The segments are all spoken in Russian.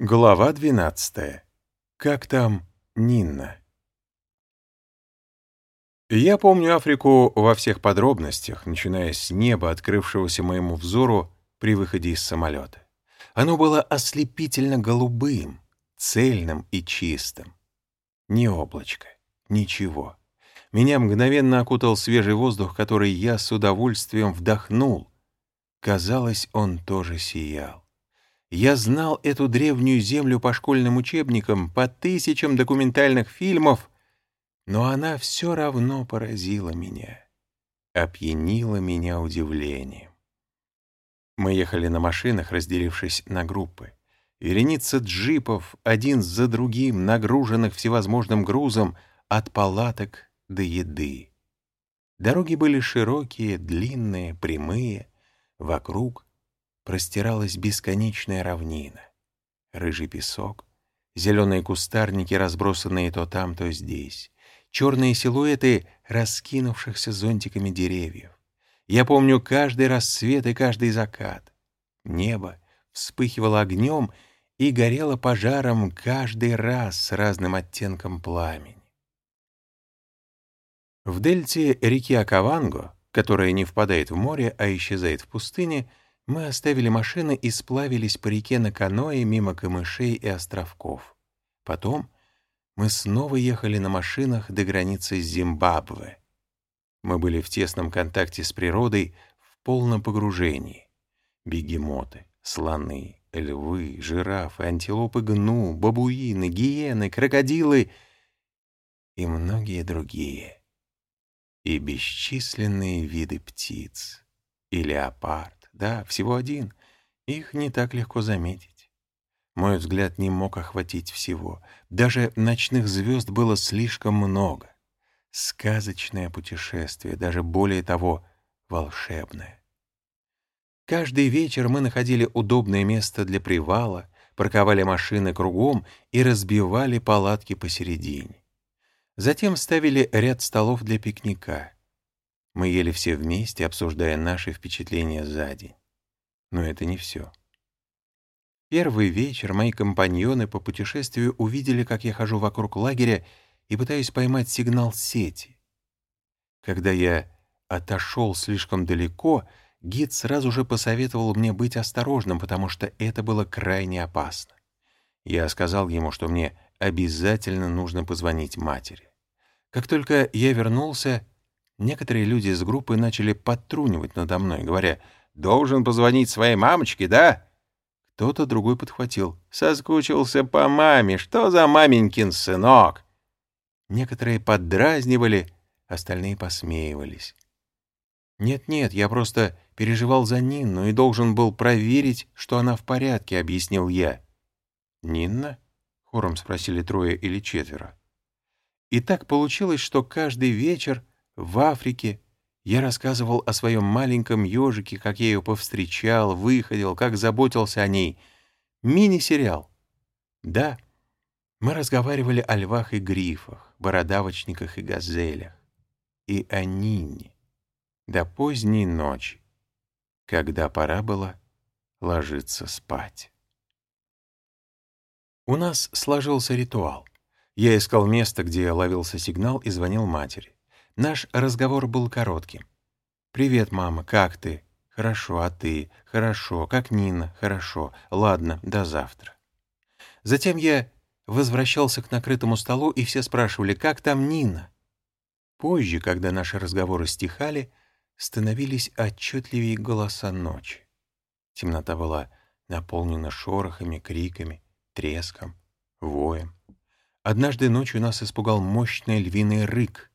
Глава 12. Как там Нинна? Я помню Африку во всех подробностях, начиная с неба, открывшегося моему взору при выходе из самолета. Оно было ослепительно голубым, цельным и чистым. Ни облачко, ничего. Меня мгновенно окутал свежий воздух, который я с удовольствием вдохнул. Казалось, он тоже сиял. Я знал эту древнюю землю по школьным учебникам, по тысячам документальных фильмов, но она все равно поразила меня, опьянила меня удивлением. Мы ехали на машинах, разделившись на группы. Вереница джипов, один за другим, нагруженных всевозможным грузом, от палаток до еды. Дороги были широкие, длинные, прямые, вокруг простиралась бесконечная равнина. Рыжий песок, зеленые кустарники, разбросанные то там, то здесь, черные силуэты раскинувшихся зонтиками деревьев. Я помню каждый рассвет и каждый закат. Небо вспыхивало огнем и горело пожаром каждый раз с разным оттенком пламени. В дельте реки Акаванго, которая не впадает в море, а исчезает в пустыне, мы оставили машины и сплавились по реке на каное мимо камышей и островков. Потом мы снова ехали на машинах до границы Зимбабве. Мы были в тесном контакте с природой, в полном погружении. Бегемоты, слоны, львы, жирафы, антилопы гну, бабуины, гиены, крокодилы и многие другие. И бесчисленные виды птиц, и леопард, да, всего один. Их не так легко заметить. Мой взгляд не мог охватить всего. Даже ночных звезд было слишком много. Сказочное путешествие, даже более того, волшебное. Каждый вечер мы находили удобное место для привала, парковали машины кругом и разбивали палатки посередине. Затем ставили ряд столов для пикника. Мы ели все вместе, обсуждая наши впечатления за день. Но это не все. Первый вечер мои компаньоны по путешествию увидели, как я хожу вокруг лагеря и пытаюсь поймать сигнал сети. Когда я отошел слишком далеко, гид сразу же посоветовал мне быть осторожным, потому что это было крайне опасно. Я сказал ему, что мне обязательно нужно позвонить матери. Как только я вернулся, Некоторые люди из группы начали подтрунивать надо мной, говоря, «Должен позвонить своей мамочке, да?» Кто-то другой подхватил, «Соскучился по маме, что за маменькин сынок?» Некоторые поддразнивали, остальные посмеивались. «Нет-нет, я просто переживал за Нинну и должен был проверить, что она в порядке», — объяснил я. «Нинна?» — хором спросили трое или четверо. И так получилось, что каждый вечер в Африке я рассказывал о своем маленьком ежике, как я ее повстречал, выходил, как заботился о ней. Мини-сериал. Да, мы разговаривали о львах и грифах, бородавочниках и газелях. И о Нине. До поздней ночи, когда пора было ложиться спать. У нас сложился ритуал. Я искал место, где ловился сигнал и звонил матери. Наш разговор был коротким. «Привет, мама, как ты?» «Хорошо, а ты?» «Хорошо. Как Нина?» «Хорошо. Ладно, до завтра». Затем я возвращался к накрытому столу, и все спрашивали, «Как там Нина?» Позже, когда наши разговоры стихали, становились отчетливее голоса ночи. Темнота была наполнена шорохами, криками, треском, воем. Однажды ночью нас испугал мощный львиный рык —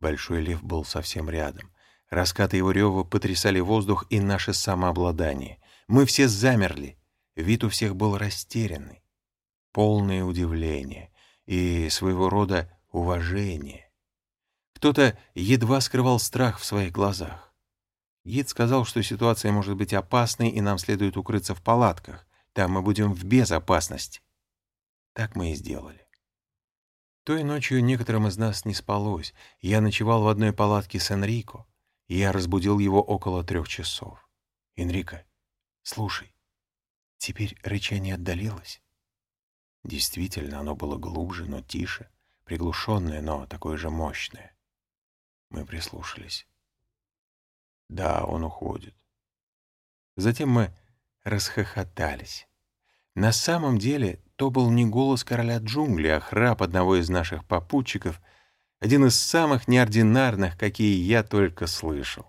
Большой лев был совсем рядом. Раскаты его рева потрясали воздух и наше самообладание. Мы все замерли. Вид у всех был растерянный. Полное удивление и своего рода уважение. Кто-то едва скрывал страх в своих глазах. Гид сказал, что ситуация может быть опасной, и нам следует укрыться в палатках. Там мы будем в безопасности. Так мы и сделали. Той ночью некоторым из нас не спалось. Я ночевал в одной палатке с Энрико, я разбудил его около трех часов. «Энрико, слушай, теперь рычание отдалилось. Действительно, оно было глубже, но тише, приглушенное, но такое же мощное. Мы прислушались. Да, он уходит. Затем мы расхохотались. На самом деле, то был не голос короля джунглей, а храп одного из наших попутчиков, один из самых неординарных, какие я только слышал.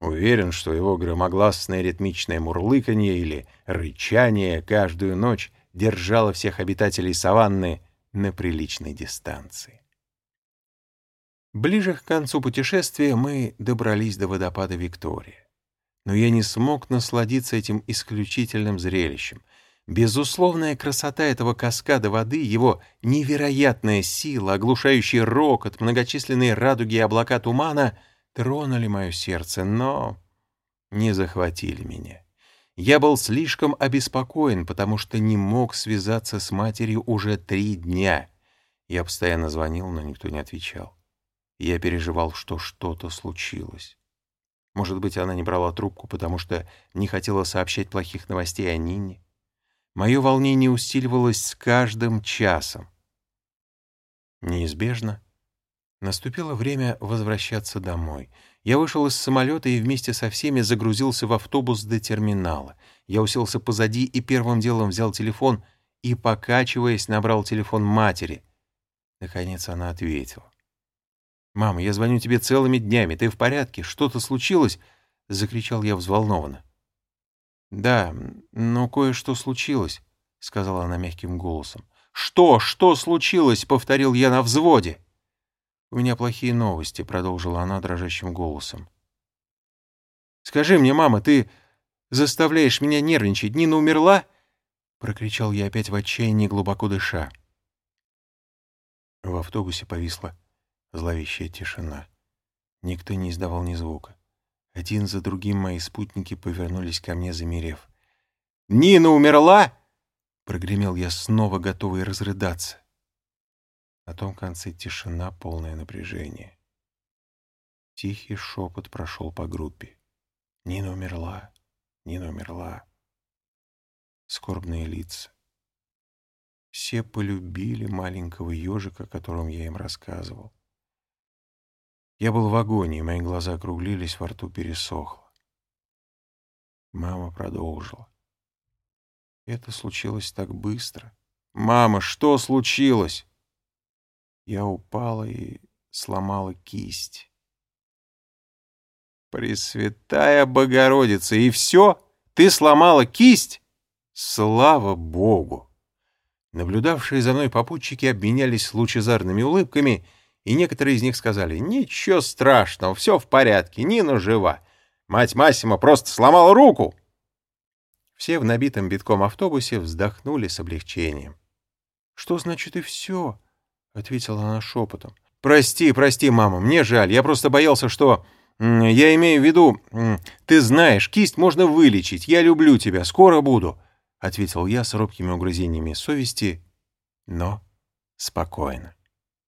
Уверен, что его громогласное ритмичное мурлыканье или рычание каждую ночь держало всех обитателей саванны на приличной дистанции. Ближе к концу путешествия мы добрались до водопада Виктория. Но я не смог насладиться этим исключительным зрелищем. Безусловная красота этого каскада воды, его невероятная сила, оглушающий рокот, многочисленные радуги и облака тумана тронули мое сердце, но не захватили меня. Я был слишком обеспокоен, потому что не мог связаться с матерью уже три дня. Я постоянно звонил, но никто не отвечал. Я переживал, что что-то случилось. Может быть, она не брала трубку, потому что не хотела сообщать плохих новостей о Нине. Мое волнение усиливалось с каждым часом. Неизбежно наступило время возвращаться домой. Я вышел из самолета и вместе со всеми загрузился в автобус до терминала. Я уселся позади и первым делом взял телефон и, покачиваясь, набрал телефон матери. Наконец она ответила. «Мама, я звоню тебе целыми днями. Ты в порядке? Что-то случилось?» — закричал я взволнованно. «Да, но кое-что случилось», — сказала она мягким голосом. «Что? Что случилось?» — повторил я на взводе. «У меня плохие новости», — продолжила она дрожащим голосом. «Скажи мне, мама, ты заставляешь меня нервничать. Нина умерла?» — прокричал я опять в отчаянии, глубоко дыша. В автобусе повисла зловещая тишина. Никто не издавал ни звука. Один за другим мои спутники повернулись ко мне, замерев. «Нина умерла!» — прогремел я снова, готовый разрыдаться. На том конце тишина, полное напряжение. Тихий шепот прошел по группе. Нина умерла, Нина умерла. Скорбные лица. Все полюбили маленького ежика, о котором я им рассказывал. Я был в агонии, мои глаза округлились, во рту пересохло. Мама продолжила. Это случилось так быстро. «Мама, что случилось?» Я упала и сломала кисть. «Пресвятая Богородица! И все? Ты сломала кисть?» «Слава Богу!» Наблюдавшие за мной попутчики обменялись лучезарными улыбками — и некоторые из них сказали, «Ничего страшного, все в порядке, Нина жива. Мать Масима просто сломала руку». Все в набитом битком автобусе вздохнули с облегчением. «Что значит и все?» — ответила она шепотом. «Прости, прости, мама, мне жаль. Я просто боялся, что... Я имею в виду... Ты знаешь, кисть можно вылечить. Я люблю тебя. Скоро буду», — ответил я с робкими угрызениями совести, но спокойно.